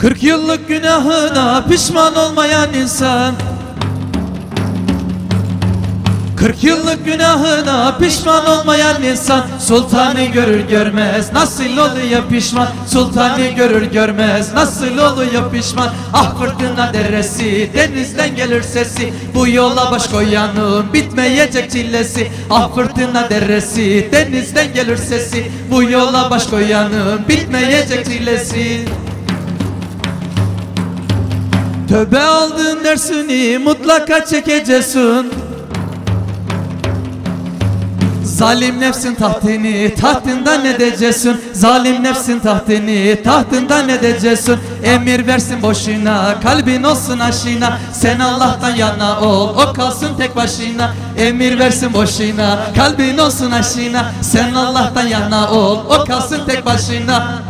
Kırk yıllık günahına pişman olmayan insan. Kırk yıllık günahına pişman olmayan insan. Sultanı görür görmez nasıl oluyor pişman? Sultanı görür görmez nasıl oluyor pişman? Ah fırtına deresi denizden gelir sesi. Bu yola baş koyanın bitmeyecek çilesi. Ah fırtına deresi denizden gelir sesi. Bu yola baş koyanın bitmeyecek çilesi Tövbe aldığın dersini mutlaka çekeceksin. Zalim nefsin tahtını tahtından edeceksin Zalim nefsin tahtını tahtından edeceksin Emir versin boşuna kalbin olsun aşina. Sen Allah'tan yana ol o kalsın tek başına. Emir versin boşuna kalbin olsun aşina. Sen Allah'tan yana ol o kalsın tek başına